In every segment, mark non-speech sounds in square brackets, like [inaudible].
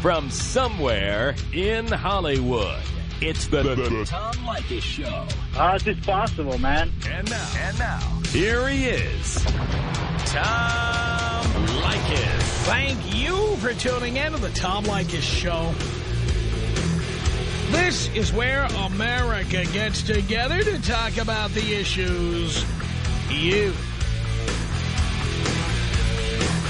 from somewhere in Hollywood. It's the, the, the Tom Leykis Show. Uh, it's just possible, man. And now, and now, here he is, Tom Leykis. Thank you for tuning in to the Tom Leykis Show. This is where America gets together to talk about the issues you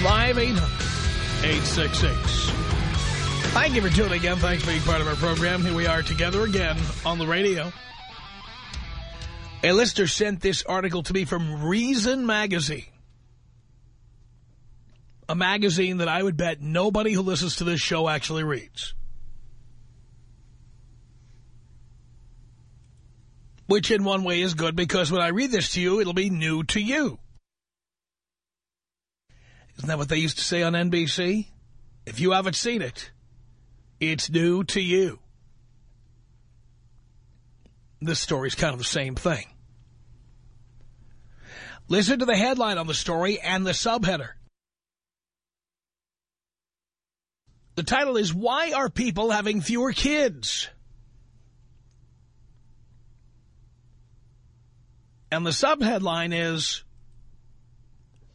1-800-5800-866. Thank you for tuning in. Thanks for being part of our program. Here we are together again on the radio. A listener sent this article to me from Reason Magazine. A magazine that I would bet nobody who listens to this show actually reads. Which in one way is good because when I read this to you, it'll be new to you. Isn't that what they used to say on NBC? If you haven't seen it, it's new to you. This story's kind of the same thing. Listen to the headline on the story and the subheader. The title is, Why Are People Having Fewer Kids? And the subheadline is,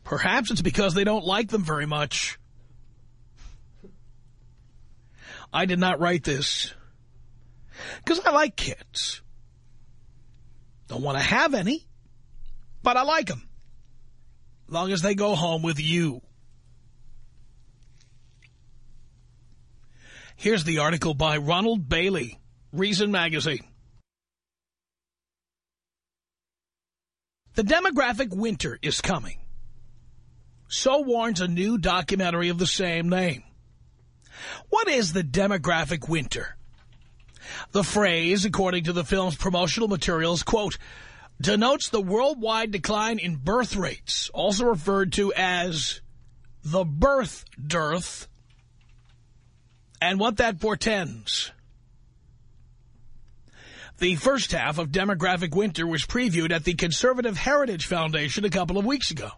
Perhaps it's because they don't like them very much. I did not write this because I like kids. Don't want to have any, but I like them. Long as they go home with you. Here's the article by Ronald Bailey, Reason Magazine. The demographic winter is coming. So warns a new documentary of the same name. What is the demographic winter? The phrase, according to the film's promotional materials, quote, denotes the worldwide decline in birth rates, also referred to as the birth dearth, and what that portends. The first half of Demographic Winter was previewed at the Conservative Heritage Foundation a couple of weeks ago.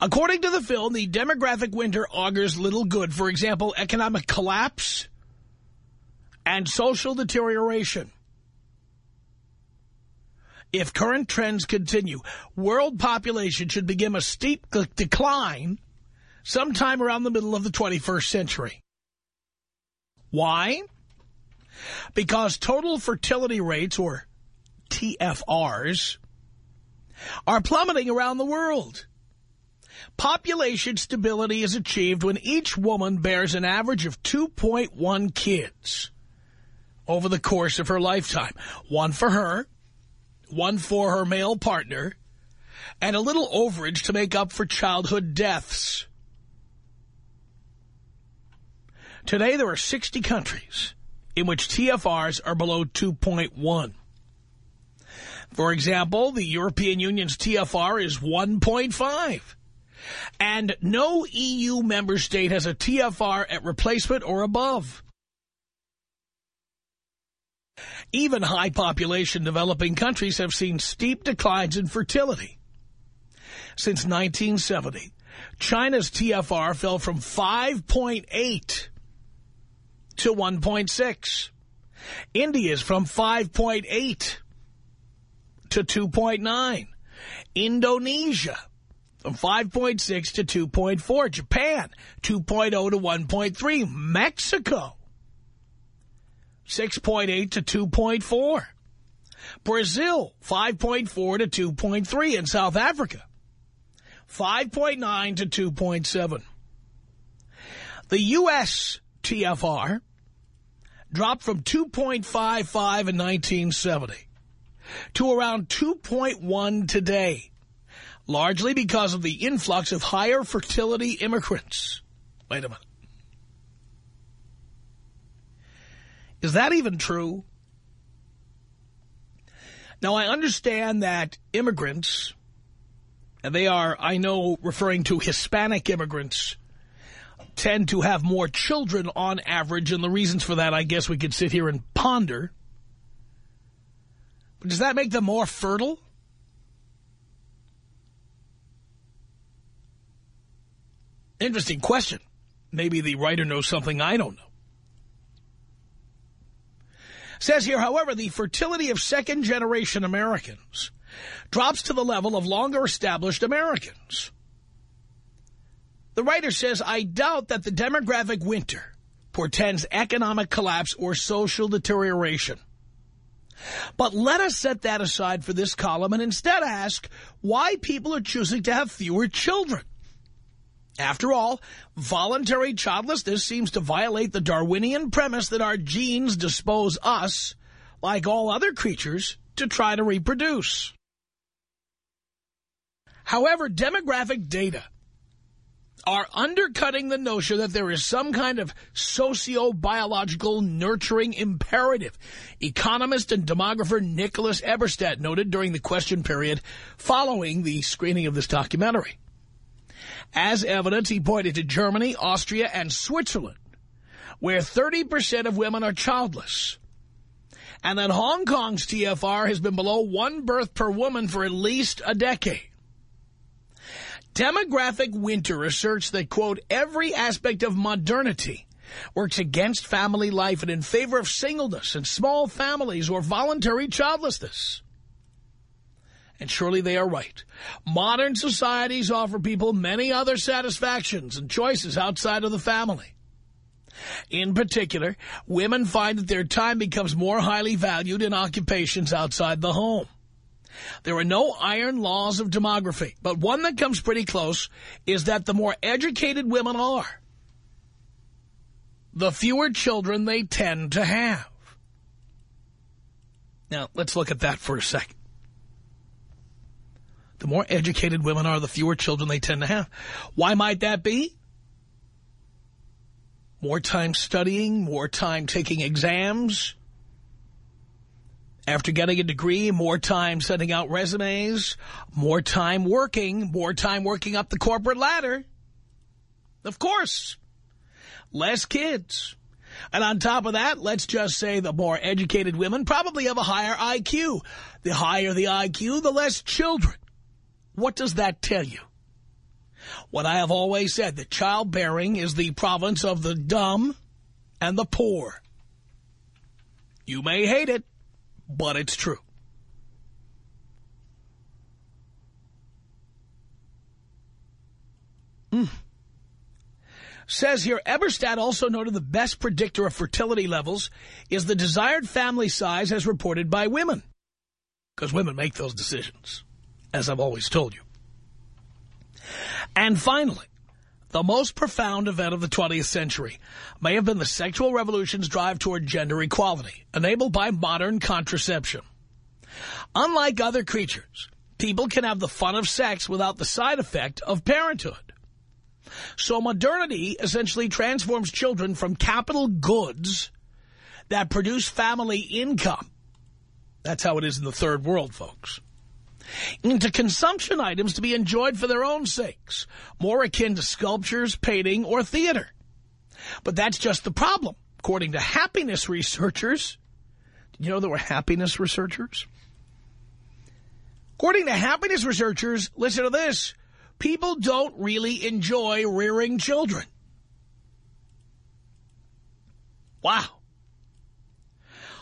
According to the film, the demographic winter augurs little good. For example, economic collapse and social deterioration. If current trends continue, world population should begin a steep decline sometime around the middle of the 21st century. Why? Because total fertility rates, or TFRs, are plummeting around the world. Population stability is achieved when each woman bears an average of 2.1 kids over the course of her lifetime. One for her, one for her male partner, and a little overage to make up for childhood deaths. Today, there are 60 countries in which TFRs are below 2.1. For example, the European Union's TFR is 1.5. And no EU member state has a TFR at replacement or above. Even high population developing countries have seen steep declines in fertility. Since 1970, China's TFR fell from 5.8 to 1.6. India's from 5.8 to 2.9. Indonesia from 5.6 to 2.4. Japan, 2.0 to 1.3. Mexico, 6.8 to 2.4. Brazil, 5.4 to 2.3. And South Africa, 5.9 to 2.7. The U.S. TFR dropped from 2.55 in 1970 to around 2.1 today largely because of the influx of higher fertility immigrants. Wait a minute. Is that even true? Now, I understand that immigrants, and they are, I know, referring to Hispanic immigrants, tend to have more children on average, and the reasons for that, I guess we could sit here and ponder. But does that make them more fertile? Interesting question. Maybe the writer knows something I don't know. Says here, however, the fertility of second-generation Americans drops to the level of longer-established Americans. The writer says, I doubt that the demographic winter portends economic collapse or social deterioration. But let us set that aside for this column and instead ask why people are choosing to have fewer children. After all, voluntary childlessness seems to violate the Darwinian premise that our genes dispose us, like all other creatures, to try to reproduce. However, demographic data are undercutting the notion that there is some kind of socio-biological nurturing imperative. Economist and demographer Nicholas Eberstadt noted during the question period following the screening of this documentary. As evidence, he pointed to Germany, Austria, and Switzerland, where 30% of women are childless. And that Hong Kong's TFR has been below one birth per woman for at least a decade. Demographic Winter asserts that, quote, every aspect of modernity works against family life and in favor of singleness and small families or voluntary childlessness. And surely they are right. Modern societies offer people many other satisfactions and choices outside of the family. In particular, women find that their time becomes more highly valued in occupations outside the home. There are no iron laws of demography, but one that comes pretty close is that the more educated women are, the fewer children they tend to have. Now, let's look at that for a second. The more educated women are, the fewer children they tend to have. Why might that be? More time studying, more time taking exams. After getting a degree, more time sending out resumes, more time working, more time working up the corporate ladder. Of course. Less kids. And on top of that, let's just say the more educated women probably have a higher IQ. The higher the IQ, the less children. What does that tell you? What I have always said, that childbearing is the province of the dumb and the poor. You may hate it, but it's true. Mm. Says here, Eberstadt also noted the best predictor of fertility levels is the desired family size as reported by women. Because women make those decisions as I've always told you. And finally, the most profound event of the 20th century may have been the sexual revolution's drive toward gender equality, enabled by modern contraception. Unlike other creatures, people can have the fun of sex without the side effect of parenthood. So modernity essentially transforms children from capital goods that produce family income. That's how it is in the third world, folks into consumption items to be enjoyed for their own sakes, more akin to sculptures, painting, or theater. But that's just the problem. According to happiness researchers, did you know there were happiness researchers? According to happiness researchers, listen to this, people don't really enjoy rearing children. Wow.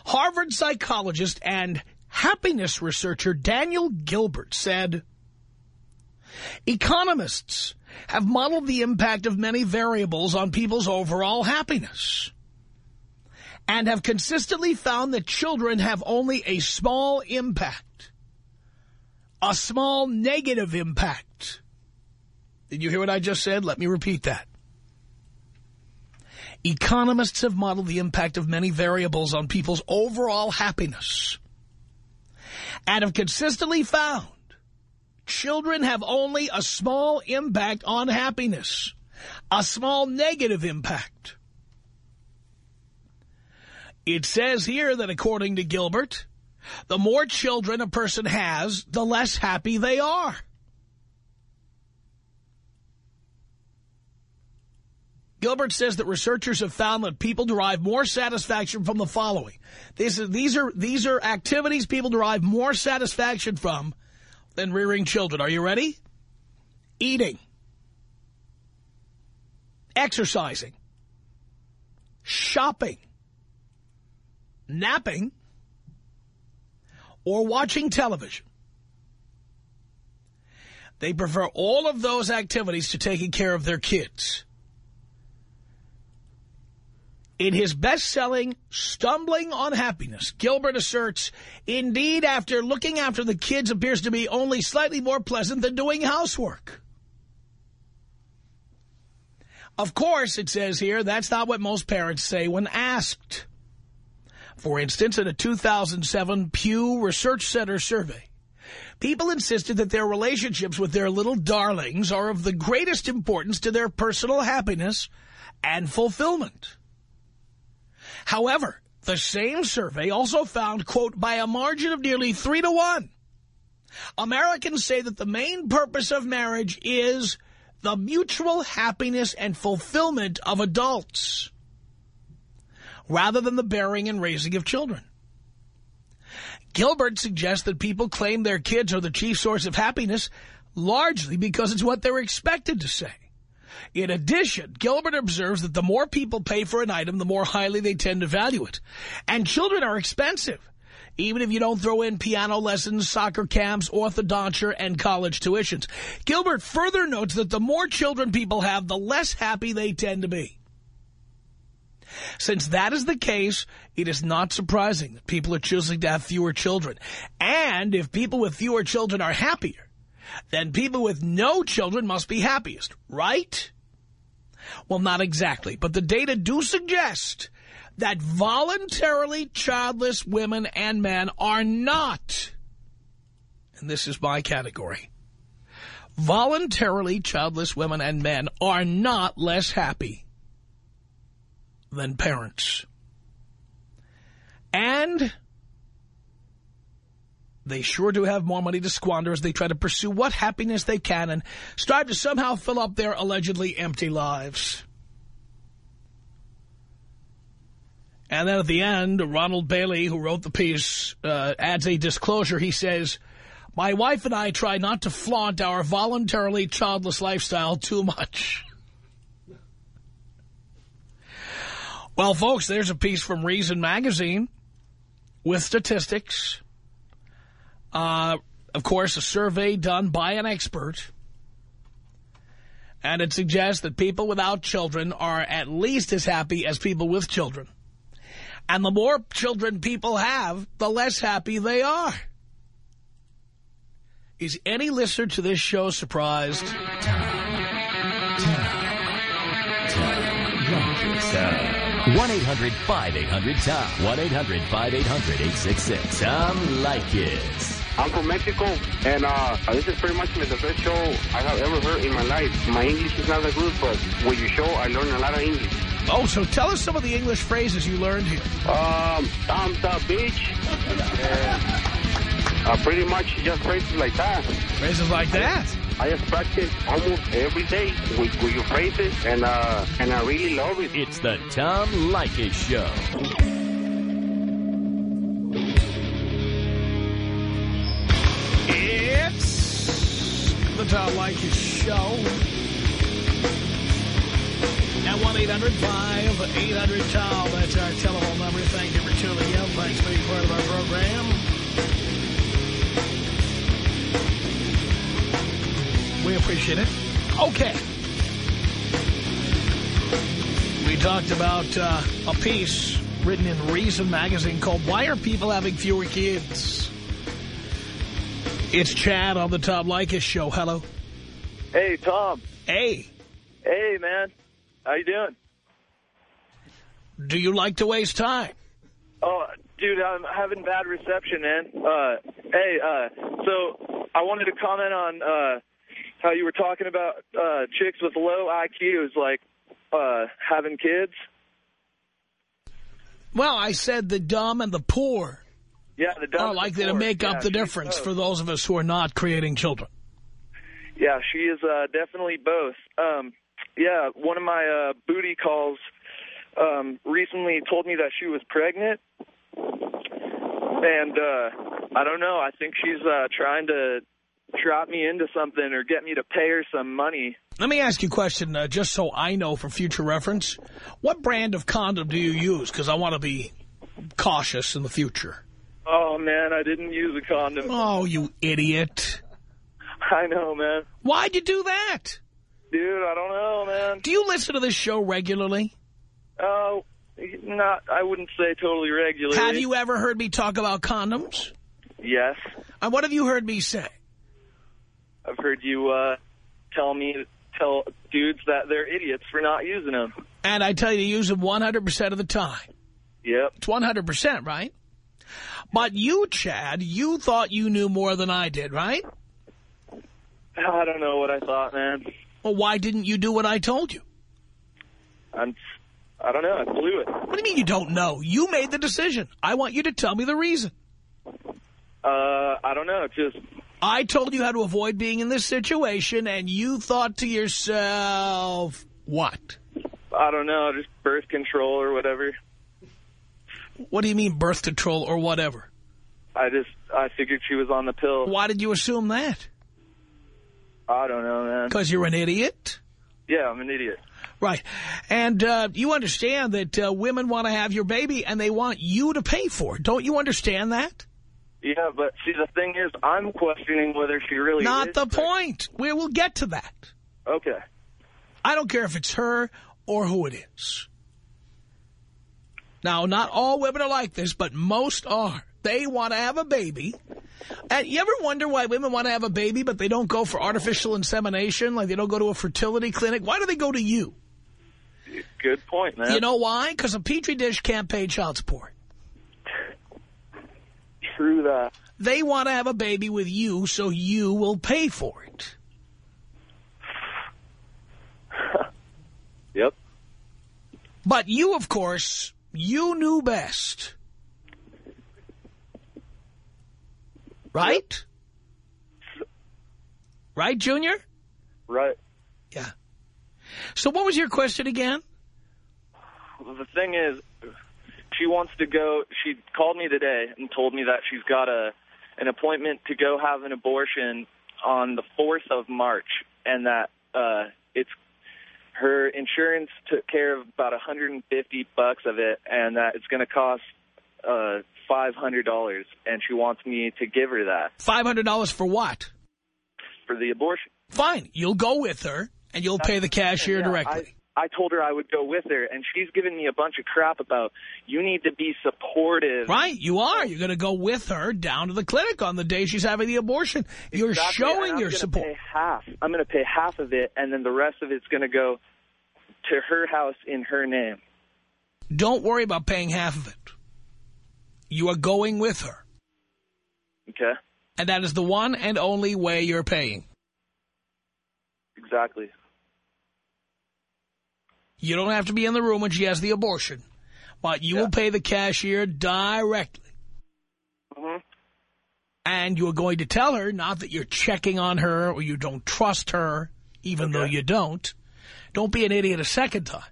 Harvard psychologist and happiness researcher Daniel Gilbert said, Economists have modeled the impact of many variables on people's overall happiness and have consistently found that children have only a small impact, a small negative impact. Did you hear what I just said? Let me repeat that. Economists have modeled the impact of many variables on people's overall happiness and have consistently found children have only a small impact on happiness, a small negative impact. It says here that according to Gilbert, the more children a person has, the less happy they are. Gilbert says that researchers have found that people derive more satisfaction from the following. These are, these are, these are activities people derive more satisfaction from than rearing children. Are you ready? Eating. Exercising. Shopping. Napping. Or watching television. They prefer all of those activities to taking care of their kids. In his best-selling Stumbling on Happiness, Gilbert asserts, indeed, after looking after the kids appears to be only slightly more pleasant than doing housework. Of course, it says here, that's not what most parents say when asked. For instance, in a 2007 Pew Research Center survey, people insisted that their relationships with their little darlings are of the greatest importance to their personal happiness and fulfillment. However, the same survey also found, quote, by a margin of nearly three to one, Americans say that the main purpose of marriage is the mutual happiness and fulfillment of adults, rather than the bearing and raising of children. Gilbert suggests that people claim their kids are the chief source of happiness largely because it's what they're expected to say. In addition, Gilbert observes that the more people pay for an item, the more highly they tend to value it. And children are expensive, even if you don't throw in piano lessons, soccer camps, orthodonture, and college tuitions. Gilbert further notes that the more children people have, the less happy they tend to be. Since that is the case, it is not surprising that people are choosing to have fewer children. And if people with fewer children are happier, then people with no children must be happiest, right? Well, not exactly, but the data do suggest that voluntarily childless women and men are not, and this is my category, voluntarily childless women and men are not less happy than parents. And they sure do have more money to squander as they try to pursue what happiness they can and strive to somehow fill up their allegedly empty lives. And then at the end, Ronald Bailey, who wrote the piece, uh, adds a disclosure. He says, my wife and I try not to flaunt our voluntarily childless lifestyle too much. [laughs] Well, folks, there's a piece from Reason Magazine with statistics uh, of course, a survey done by an expert. And it suggests that people without children are at least as happy as people with children. And the more children people have, the less happy they are. Is any listener to this show surprised? Tom. Tom. Tom, 1-800-5800-TOM. 1-800-5800-866. Tom Leykis. I'm from Mexico, and uh, this is pretty much the best show I have ever heard in my life. My English is not that good, but with your show, I learned a lot of English. Oh, so tell us some of the English phrases you learned here. Um, thumbs up, bitch. uh, pretty much just phrases like that. Phrases like that? I just practice almost every day with, with your phrases, and uh, and I really love it. It's the Tom Leykis Show. The Tom Leykis Show. At 1-800-5800-TOM. That's our telephone number. Thank you for tuning in. Thanks for being part of our program. We appreciate it. Okay. We talked about uh, a piece written in Reason magazine called Why Are People Having Fewer Kids? It's Chad on the Tom Leykis show. Hello. Hey, Tom. Hey. Hey, man. How you doing? Do you like to waste time? Oh, dude, I'm having bad reception, man. Uh, hey, uh, so I wanted to comment on uh, how you were talking about uh, chicks with low IQs, like uh, having kids. Well, I said the dumb and the poor Yeah, the are likely to make Yeah, up the difference both. for those of us who are not creating children. Yeah, she is uh, definitely both. Um, yeah, one of my uh, booty calls um, recently told me that she was pregnant, and uh, I don't know. I think she's uh, trying to trap me into something or get me to pay her some money. Let me ask you a question, uh, just so I know for future reference. What brand of condom do you use? Because I want to be cautious in the future. Oh man, I didn't use a condom. Oh, you idiot. I know, man. Why'd you do that? Dude, I don't know, man. Do you listen to this show regularly? Oh, not. I wouldn't say totally regularly. Have you ever heard me talk about condoms? Yes, And what have you heard me say? I've heard you uh, tell me tell dudes that they're idiots for not using them. And I tell you to use them 100% of the time. Yep. It's 100%, right? But you, Chad, you thought you knew more than I did, right? I don't know what I thought, man. Well, why didn't you do what I told you? I'm. I don't know. I blew it. What do you mean you don't know? You made the decision. I want you to tell me the reason. Uh, I don't know. Just I told you how to avoid being in this situation, and you thought to yourself, what? I don't know. Just birth control or whatever. What do you mean birth control or whatever? I just I figured she was on the pill. Why did you assume that? I don't know, man. Because you're an idiot? Yeah, I'm an idiot. Right. And uh, you understand that uh, women want to have your baby and they want you to pay for it. Don't you understand that? Yeah, but see, the thing is, I'm questioning whether she really Not the point. We will get to that. Okay. I don't care if it's her or who it is. Now, not all women are like this, but most are. They want to have a baby. And you ever wonder why women want to have a baby, but they don't go for artificial insemination? Like they don't go to a fertility clinic? Why do they go to you? Good point, man. You know why? Because a Petri dish can't pay child support. true that. They want to have a baby with you, so you will pay for it. [laughs] Yep. But you, of course, you knew best. Right? Right, Junior? Right. Yeah. So what was your question again? The thing is, she wants to go. She called me today and told me that she's got a an appointment to go have an abortion on the 4th of March, and that uh, it's her insurance took care of about 150 bucks of it, and that it's going to cost uh, $500, and she wants me to give her that $500 for what? for the abortion. Fine. You'll go with her, and you'll pay the cashier Yeah, directly. I, I told her I would go with her, and she's giving me a bunch of crap about you need to be supportive. Right, you are. You're going to go with her down to the clinic on the day she's having the abortion. You're Exactly, showing I'm your support. Pay half. I'm going to pay half of it, and then the rest of it's going to go to her house in her name. Don't worry about paying half of it. You are going with her. Okay. And that is the one and only way you're paying. Exactly. You don't have to be in the room when she has the abortion. But you Yeah. will pay the cashier directly. hmm And you are going to tell her, not that you're checking on her or you don't trust her, even though you don't. Don't be an idiot a second time.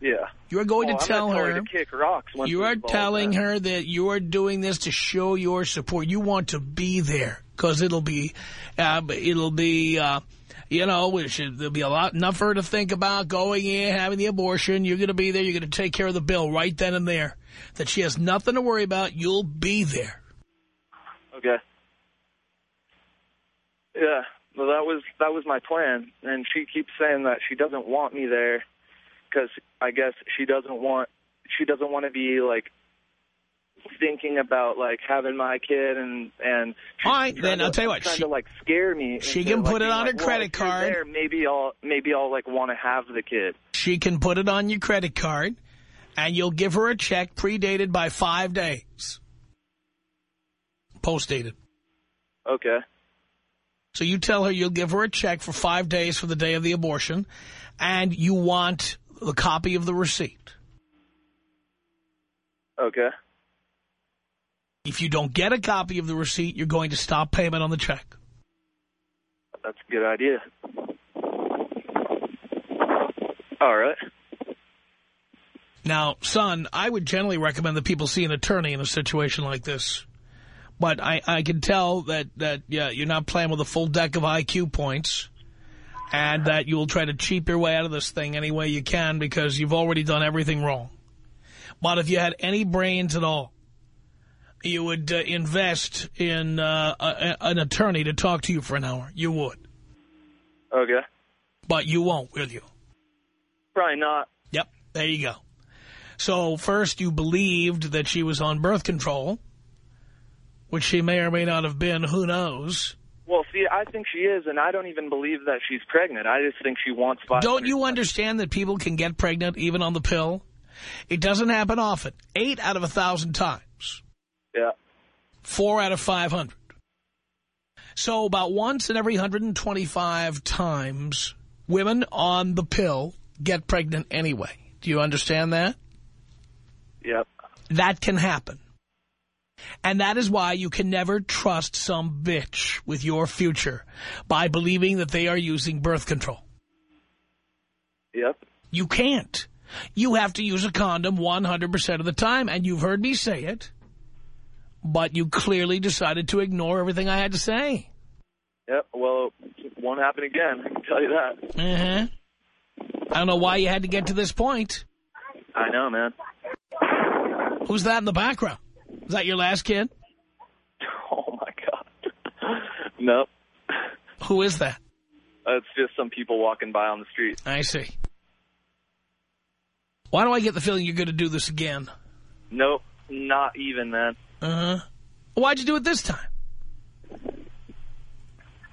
Yeah. You are going Oh, to tell her, to kick rocks. Once you are telling that. her that you are doing this to show your support. You want to be there because it'll be, uh, it'll be, uh, you know, should, there'll be a lot enough for her to think about going in, having the abortion. You're going to be there. You're going to take care of the bill right then and there. That she has nothing to worry about. You'll be there. Okay. Yeah. Well, that was that was my plan, and she keeps saying that she doesn't want me there because I guess she doesn't want she doesn't want to be like thinking about like having my kid and and All right, then to- I'll tell you what, trying she- to like scare me. she can like, put it on like, her well, credit card. There, maybe I'll maybe I'll like want to have the kid. She can put it on your credit card, and you'll give her a check predated by five days. Post-dated. Okay. So you tell her you'll give her a check for five days for the day of the abortion, and you want the copy of the receipt. Okay. If you don't get a copy of the receipt, you're going to stop payment on the check. That's a good idea. All right. Now, son, I would generally recommend that people see an attorney in a situation like this. But I, I can tell that, that yeah, you're not playing with a full deck of IQ points and that you will try to cheap your way out of this thing any way you can because you've already done everything wrong. But if you had any brains at all, you would uh, invest in uh, a, an attorney to talk to you for an hour. You would. Okay. But you won't, will you? Probably not. Yep, there you go. So first you believed that she was on birth control, which she may or may not have been, who knows. Well, see, I think she is, and I don't even believe that she's pregnant. I just think she wants five. Don't you understand that people can get pregnant even on the pill? It doesn't happen often. Eight out of a thousand times. Yeah. Four out of 500. So about once in every 125 times, women on the pill get pregnant anyway. Do you understand that? Yep. That can happen. And that is why you can never trust some bitch with your future by believing that they are using birth control. Yep. You can't. You have to use a condom 100% of the time, and you've heard me say it, but you clearly decided to ignore everything I had to say. Yep. Well, it won't happen again. I can tell you that. Uh-huh. I don't know why you had to get to this point. I know, man. Who's that in the background? Is that your last kid? [laughs] Oh my god. [laughs] nope. Who is that? It's just some people walking by on the street. I see. Why do I get the feeling you're going to do this again? Nope. Not even, man. Uh-huh. Why'd you do it this time?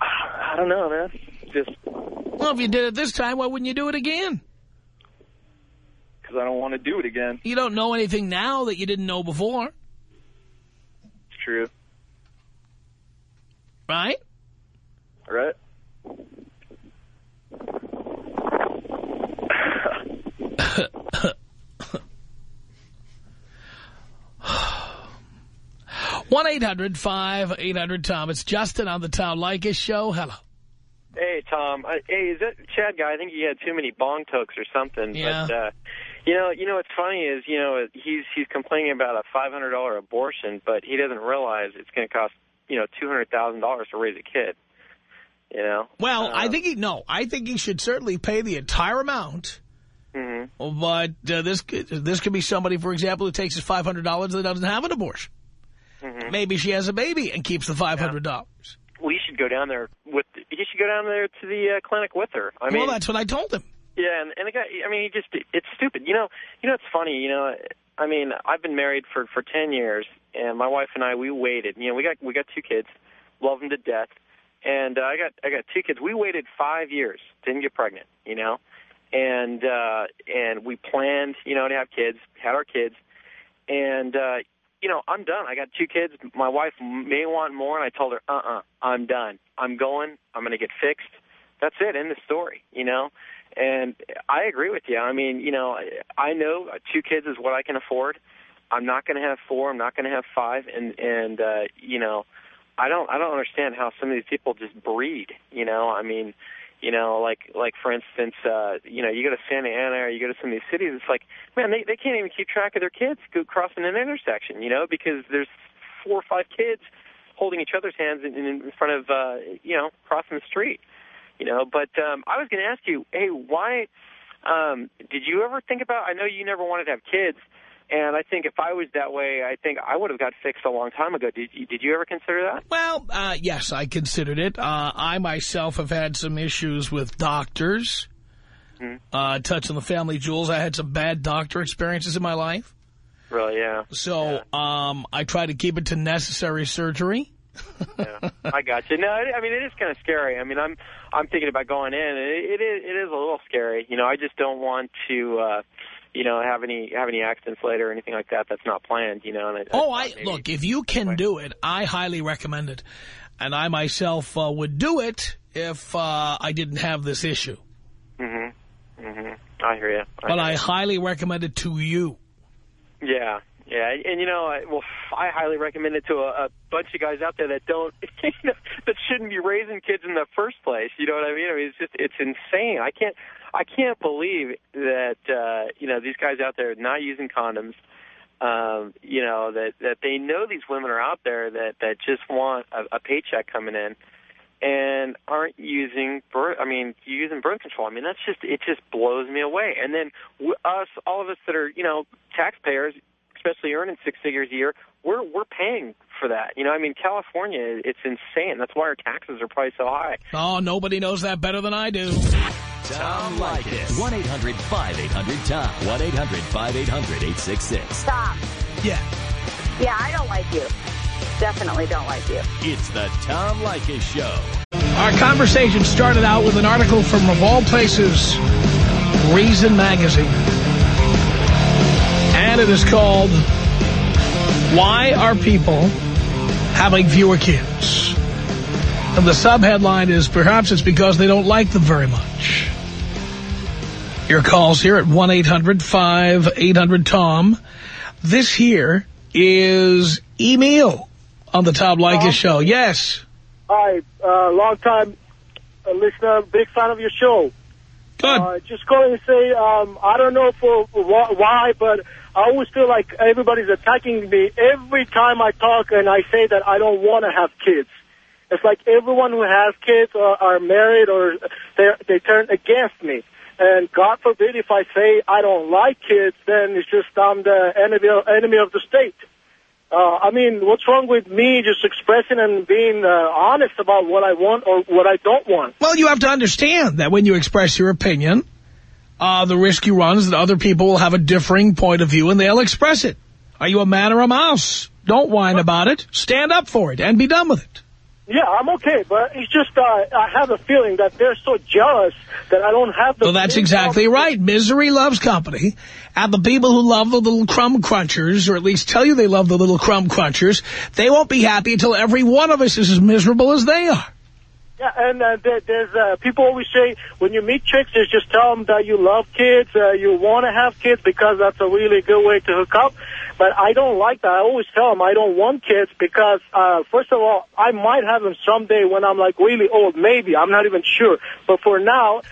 I don't know, man. Just Well, if you did it this time, why wouldn't you do it again? because I don't want to do it again. You don't know anything now that you didn't know before, It's true. right? Right? One 800 tom It's Justin on the Tom Leykis show. Hello. Hey, Tom. Uh, hey, is that Chad guy? I think he had too many bong tokes or something. Yeah. But, uh, you know, you know what's funny is, you know, he's he's complaining about a $500 abortion, but he doesn't realize it's going to cost, you know, $200,000 to raise a kid. You know? Well, Uh, I think he, no, I think he should certainly pay the entire amount. hmm But uh, this could, this could be somebody, for example, who takes his $500 that doesn't have an abortion. Hmm Maybe she has a baby and keeps the $500. We should go down there with, he should go down there to the uh, clinic with her. I mean, well, that's what I told him. Yeah, and, and the guy, I mean, he just, it's stupid. You know, you know, it's funny, you know, I mean, I've been married for, for 10 years, and my wife and I, we waited. You know, we got, we got two kids, love them to death. And uh, I got, I got two kids. We waited five years, didn't get pregnant, you know, and, uh, and we planned, you know, to have kids, had our kids. And, uh, you know, I'm done. I got two kids. My wife may want more, and I told her, uh-uh, I'm done. I'm going. I'm going to get fixed. That's it. End the story, you know? And I agree with you. I mean, you know, I know two kids is what I can afford. I'm not going to have four. I'm not going to have five. And and uh, you know, I don't I don't understand how some of these people just breed. You know, I mean, you know, like like for instance, uh, you know, you go to Santa Ana or you go to some of these cities. It's like, man, they they can't even keep track of their kids crossing an intersection. You know, because there's four or five kids holding each other's hands in, in front of uh, you know crossing the street you know. But um, I was going to ask you, hey, why um, did you ever think about? I know you never wanted to have kids, and I think if I was that way, I think I would have got fixed a long time ago. Did you, did you ever consider that? Well, uh, yes, I considered it. Uh, I myself have had some issues with doctors. Hmm. Uh, touching the family jewels, I had some bad doctor experiences in my life. Really? Yeah. So um, I try to keep it to necessary surgery. yeah. I got you. No, I I mean it is kind of scary. I mean, I'm I'm thinking about going in. It, it is it is a little scary. You know, I just don't want to, uh, you know, have any have any accidents later or anything like that. That's not planned. You know. And I, Oh, I I look, if you can do it, I highly recommend it. And I myself uh, would do it if uh, I didn't have this issue. Mm-hmm. Mm-hmm. I hear you. But hear I ya. highly recommend it to you. Yeah. Yeah, and you know, I, well, I highly recommend it to a, a bunch of guys out there that don't, [laughs] that shouldn't be raising kids in the first place. You know what I mean? I mean, it's just, it's insane. I can't, I can't believe that, uh, you know, these guys out there not using condoms, um, you know, that, that they know these women are out there that, that just want a, a paycheck coming in and aren't using birth, I mean, using birth control. I mean, that's just, it just blows me away. And then us, all of us that are, you know, taxpayers, especially earning six figures a year, we're we're paying for that. You know, I mean, California, it's insane. That's why our taxes are probably so high. Oh, nobody knows that better than I do. Tom Leykis. 1-800-5800-TOM. 1-800-5800-866. Stop. Yeah. Yeah, I don't like you. Definitely don't like you. It's the Tom Leykis Show. Our conversation started out with an article from, of all places, Reason Magazine. And it is called, Why Are People Having Fewer Kids? And the subheadline is, Perhaps it's because they don't like them very much. Your calls here at 1-800-5800-TOM. This here is Emil on the Tom Leykis Show. Yes. Hi, uh, long time uh, listener, big fan of your show. Good. Uh, just going to say, um, I don't know for, for wh- why, but I always feel like everybody's attacking me every time I talk and I say that I don't want to have kids. It's like everyone who has kids or are married or they they turn against me. And God forbid if I say I don't like kids, then it's just I'm the enemy enemy of the state. Uh, I mean, what's wrong with me just expressing and being uh, honest about what I want or what I don't want? Well, you have to understand that when you express your opinion, uh, the risk you run is that other people will have a differing point of view and they'll express it. Are you a man or a mouse? Don't whine about it. Stand up for it and be done with it. Yeah, I'm okay, but it's just uh, I have a feeling that they're so jealous that I don't have the... Well, that's exactly right. Misery loves company. And the people who love the little crumb crunchers, or at least tell you they love the little crumb crunchers, they won't be happy until every one of us is as miserable as they are. Yeah, and uh, there, there's uh, people always say when you meet chicks, is just tell them that you love kids, uh, you want to have kids because that's a really good way to hook up. But I don't like that. I always tell them I don't want kids because, uh, first of all, I might have them someday when I'm like really old, maybe. I'm not even sure. But for now,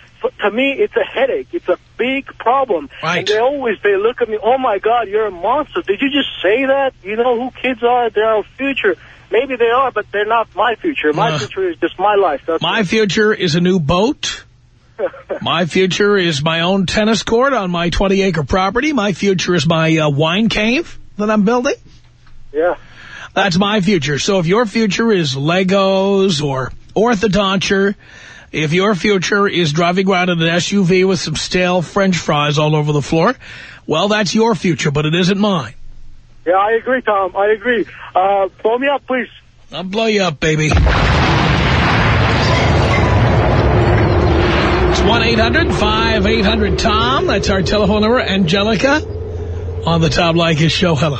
to me, it's a headache. It's a big problem. Right. And they always, they look at me, oh my God, you're a monster. Did you just say that? You know who kids are? They're our future. Maybe they are, but they're not my future. My Uh, future is just my life. That's My future is a new boat. [laughs] My future is my own tennis court on my 20-acre property. My future is my uh, wine cave that I'm building. yeah. That's my future. So if your future is Legos or orthodonture, if your future is driving around in an SUV with some stale French fries all over the floor, well, that's your future, but it isn't mine. Yeah, I agree, Tom. I agree. Uh, blow me up, please. I'll blow you up, baby. It's 1-800-5800-TOM. That's our telephone number. Angelica on the Tom Leykis show. Hello.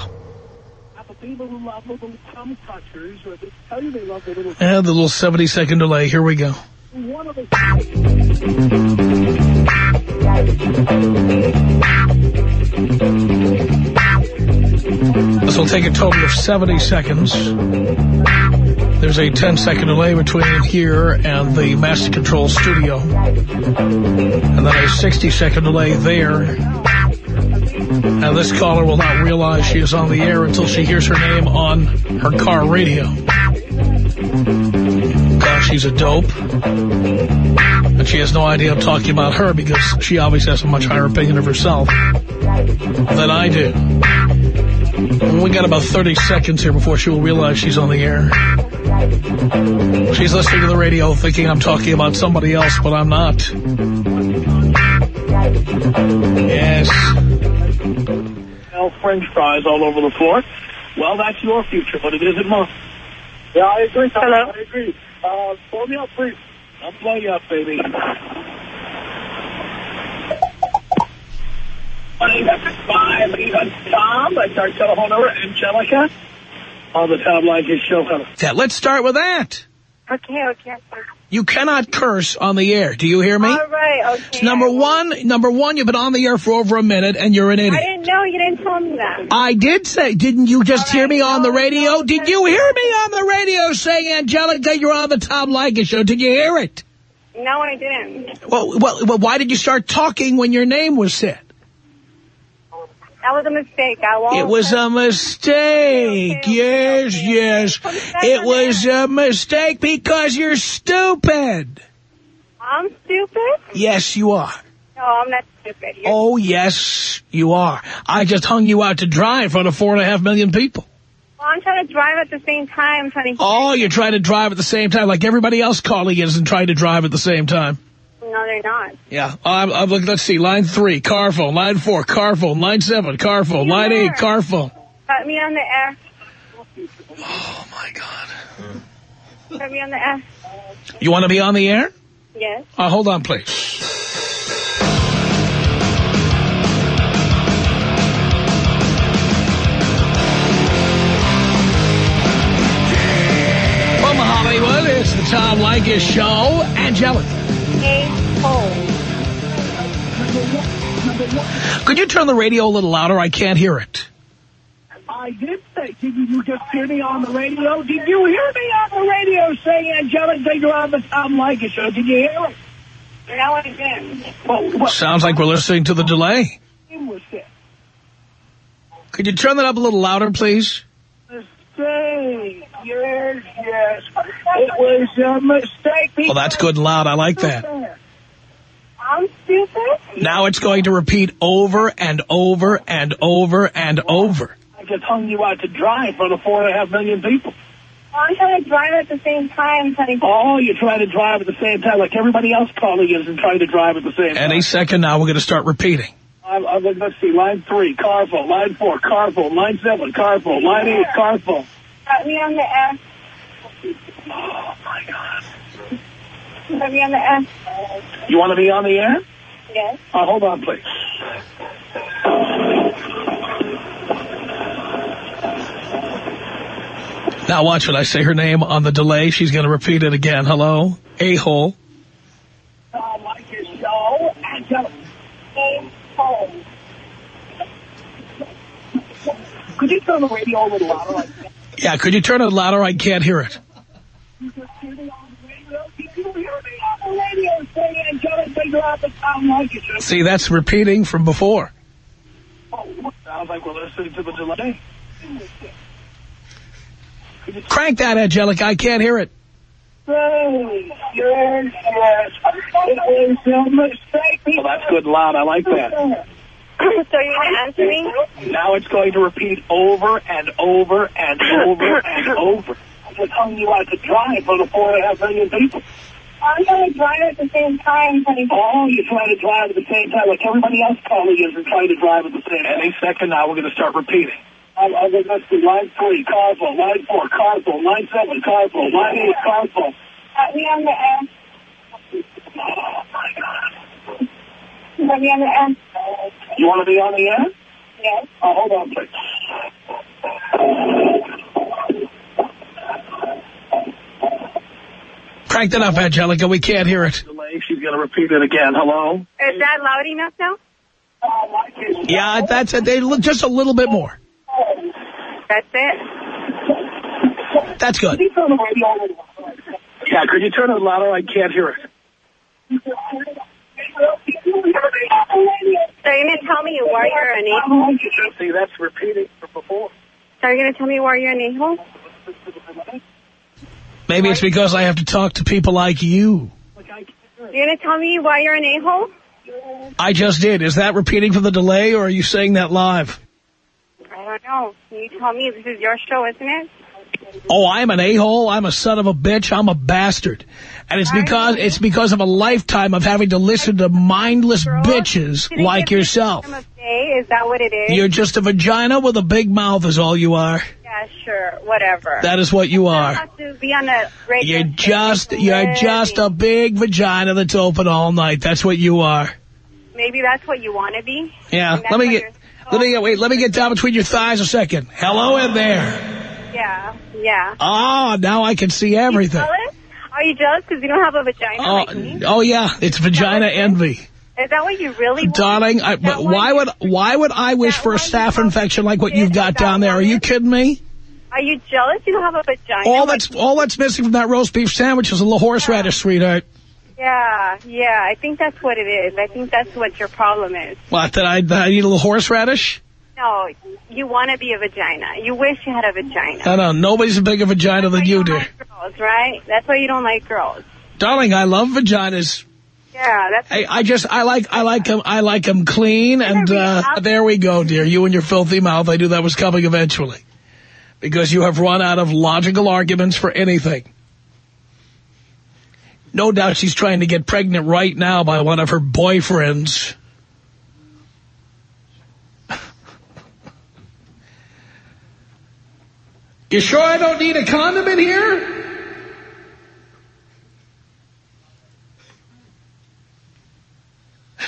People who love little thumb touchers, or they tell you they love the little And the little 70-second delay. Here we go. one of the This will take a total of 70 seconds. There's a 10-second delay between here and the Master Control studio. And then a 60-second delay there. And this caller will not realize she is on the air until she hears her name on her car radio. Because she's a dope. And she has no idea I'm talking about her because she obviously has a much higher opinion of herself than I do. We got about 30 seconds here before she will realize she's on the air. She's listening to the radio thinking I'm talking about somebody else, but I'm not. Yes. L French fries all over the floor. Well, that's your future, but it isn't mine. Yeah, I agree, Hello? I agree. Uh, blow me up, please. I'll blow you up, baby. Tom, that's our telephone number, Angelica. On the Tom Leykis show. Hello. Yeah, let's start with that. Okay, okay. You cannot curse on the air. Do you hear me? All right, okay. Number one, number one, you've been on the air for over a minute and you're an idiot. I idiot. didn't know. You didn't tell me that. I did say, didn't you just hear me on the radio? Did you hear me on the radio saying, Angelica, you're on the Tom Leykis show? Did you hear it? No, I didn't. Well, well, well, why did you start talking when your name was said? That was a mistake. I won't. It was a mistake. Yes, yes. It was a mistake because you're stupid. I'm stupid? Yes, you are. No, I'm not stupid. You're Oh, yes, you are. I just hung you out to dry in front of four and a half million people. Well, I'm trying to drive at the same time. I'm trying to. Oh, you're trying to drive at the same time like everybody else calling is and trying to drive at the same time. No, they're not. Yeah. I'm, I'm looking, let's see. Line three, car phone. Line four, car phone. Line seven, car phone. Line eight, car phone. Put me on the air. Oh, my God. Put me on the air. You want to be on the air? Yes. Uh, hold on, please. From Hollywood, it's the Tom Leykis Show. Angelica. Hey. Could you turn the radio a little louder? I can't hear it. I did say, did you just hear me on the radio? Did you hear me on the radio saying Angelica, you're on the Tom Leykis show? Did you hear it? No, I didn't. Well, what Sounds like we're listening to the delay. was it? Could you turn that up a little louder, please? Mistake. Yes, yes. It was a mistake. Well, that's good and loud. I like that. I'm stupid? Now it's going to repeat over and over and over and over. I just hung you out to dry in front of four and a half million people. Well, I'm trying to drive at the same time. Trying to. Oh, you're trying to drive at the same time like everybody else calling is and trying to drive at the same time. Any second now, we're going to start repeating. I'm, I'm, let's see, line three, car phone. Line four, car phone. Line seven, car phone. Line eight, car phone. Put me on the air. Oh, my God. Put me on the air. You want to be on the air? Yes. Uh, hold on, please. Now watch when I say her name on the delay. She's going to repeat it again. Hello? A-hole. Tom Leykis show. Angelica. Hey, hole. Could you turn the radio a little louder? Yeah, could you turn it louder? I can't hear it. Did you hear me on the radio saying Angelica, you're on the Tom Leykis show? See, that's repeating from before. Oh, sounds like we're listening to the delay. Crank that, Angelica. I can't hear it. Hey, yes, yes. It was a mistake. Well, that's good and loud. I like that. so you're going to answer me? Now it's going to repeat over and over and over and over. I just hung you out to dry in front of four and a half million people. I'm trying to drive at the same time. Trying to. Oh, oh, you're trying to drive at the same time like everybody else probably is and trying to drive at the same time. Any second now, we're going to start repeating. I'm, I'm going to see line three, car phone, line four, car phone, line seven, car phone, line eight, car phone. Put me on the air. Oh, my God. Put me on the air. You want to be on the air? Yes. Oh, hold on, please. Crank that up, Angelica. We can't hear it. Delay. She's going to repeat it again. Hello? Is that loud enough now? Yeah, that's it. They look just a little bit more. That's it? That's good. Yeah, could you turn it louder? I can't hear it. So you're going to tell me why you're an a-hole? See, that's repeating from before. So you're going to tell me why you're an a-hole? Maybe it's because I have to talk to people like you. You're going to tell me why you're an a-hole? I just did. Is that repeating for the delay, or are you saying that live? I don't know. You tell me. This is your show, isn't it? Oh, I'm an a-hole. I'm a son of a bitch. I'm a bastard. And it's because it's because of a lifetime of having to listen to mindless bitches like yourself. time of day? Is that what it is? You're just a vagina with a big mouth is all you are. Sure. Whatever. That is what you are. to be on a radio You're just you're just a big vagina that's open all night. That's what you are. Maybe that's what you want to be. Yeah. Let me get let me get wait, let me get down between your thighs a second. Hello in there. Yeah, yeah. Ah, now I can see everything. Are you jealous because you don't have a vagina Oh, like me? oh yeah, it's vagina envy. Is that what you really want? Darling, I, but why would why would I wish for a staph infection like what you've got down there? Are you kidding me? Are you jealous you don't have a vagina? All that's all that's missing from that roast beef sandwich is a little horseradish, sweetheart. Yeah, yeah. I think that's what it is. I think that's what your problem is. What, that I, that I need a little horseradish? No, you want to be a vagina. You wish you had a vagina. No, no, nobody's a bigger vagina than you do. Girls, right? That's why you don't like girls. Darling, I love vaginas. Yeah, that's. I, I just, I like, I like them, I like them clean, and uh, there we go, dear. You and your filthy mouth, I knew that was coming eventually. Because you have run out of logical arguments for anything. No doubt she's trying to get pregnant right now by one of her boyfriends. [laughs] You sure I don't need a condom in here? [laughs]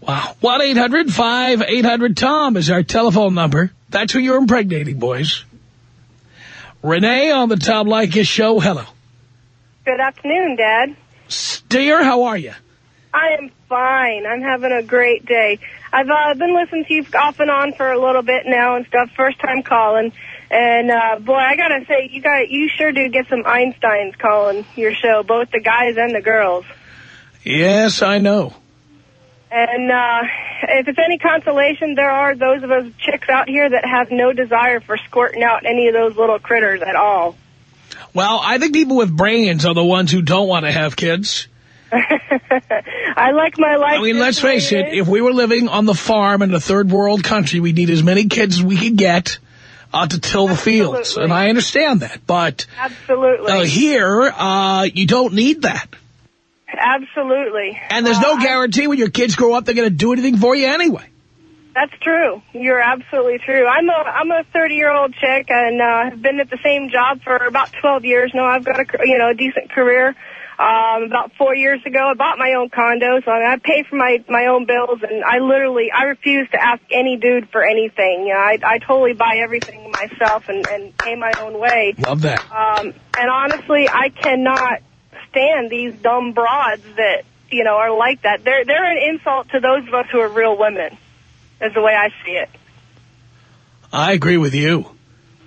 Wow. 1-800-5800-TOM is our telephone number. That's who you're impregnating, boys. Renee on the Tom Leykis show. Hello. Good afternoon, Dad. Dear, how are you? I am fine. I'm having a great day. I've uh, been listening to you off and on for a little bit now and stuff. First time calling, and uh, boy, I gotta say, you got you sure do get some Einsteins calling your show, both the guys and the girls. Yes, I know. And uh, if it's any consolation, there are those of us chicks out here that have no desire for squirting out any of those little critters at all. Well, I think people with brains are the ones who don't want to have kids. [laughs] I like my life. I mean, let's just the way face it, if we were living on the farm in a third world country, we'd need as many kids as we could get uh, to till the fields. And I understand that. But Absolutely. uh, here, uh, you don't need that. Absolutely. And there's no guarantee when your kids grow up they're going to do anything for you anyway. That's true. You're absolutely true. I'm a I'm a 30 year old chick and uh, have been at the same job for about 12 years now. I've got a you know a decent career. Um, about four years ago, I bought my own condo, so I, mean, I pay for my my own bills, and I literally I refuse to ask any dude for anything. You know, I I totally buy everything myself and and pay my own way. Love that. Um, and honestly, I cannot stand these dumb broads that you know are like that. They're they're an insult to those of us who are real women. Is the way I see it. I agree with you.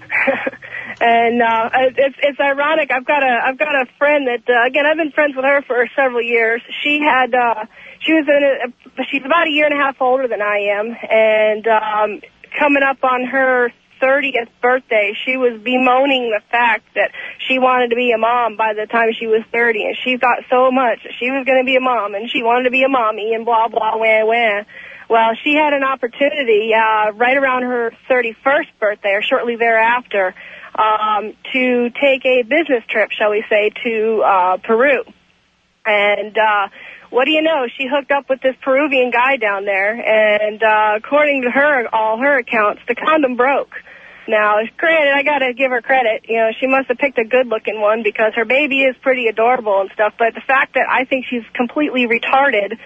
[laughs] And uh, it's it's ironic. I've got a I've got a friend that uh, again I've been friends with her for several years. She had uh, she was in a, she's about a year and a half older than I am, and um, coming up on her 30th birthday, she was bemoaning the fact that she wanted to be a mom by the time she was 30, and she thought so much that she was going to be a mom, and she wanted to be a mommy, and blah blah wah wah. Well, she had an opportunity uh, right around her 31st birthday, or shortly thereafter, um, to take a business trip, shall we say, to uh, Peru. And uh, what do you know? She hooked up with this Peruvian guy down there, and uh, according to her, all her accounts, the condom broke. Now, granted, I got to give her credit. You know, she must have picked a good-looking one because her baby is pretty adorable and stuff. But the fact that I think she's completely retarded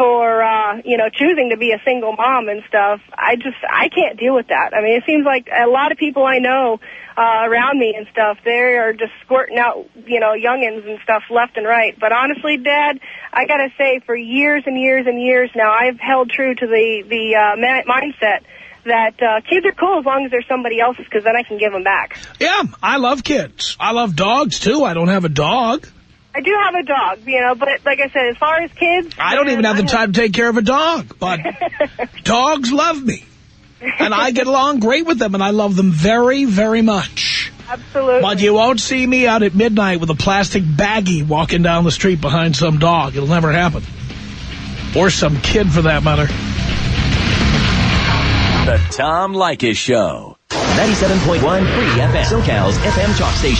for uh, you know choosing to be a single mom and stuff, I just I can't deal with that. I mean, it seems like a lot of people I know uh, around me and stuff, they are just squirting out you know youngins and stuff left and right. But honestly, Dad, I gotta say, for years and years and years now, I've held true to the the uh, mindset that uh, kids are cool as long as they're somebody else's, because then I can give them back. Yeah, I love kids. I love dogs, too. I don't have a dog. I do have a dog, you know, but like I said, as far as kids, I don't even have the time to take care of a dog, but [laughs] dogs love me. And I get along great with them, and I love them very, very much. Absolutely. But you won't see me out at midnight with a plastic baggie walking down the street behind some dog. It'll never happen. Or some kid, for that matter. The Tom Leykis Show. 97.1 Free FM. SoCal's FM talk station.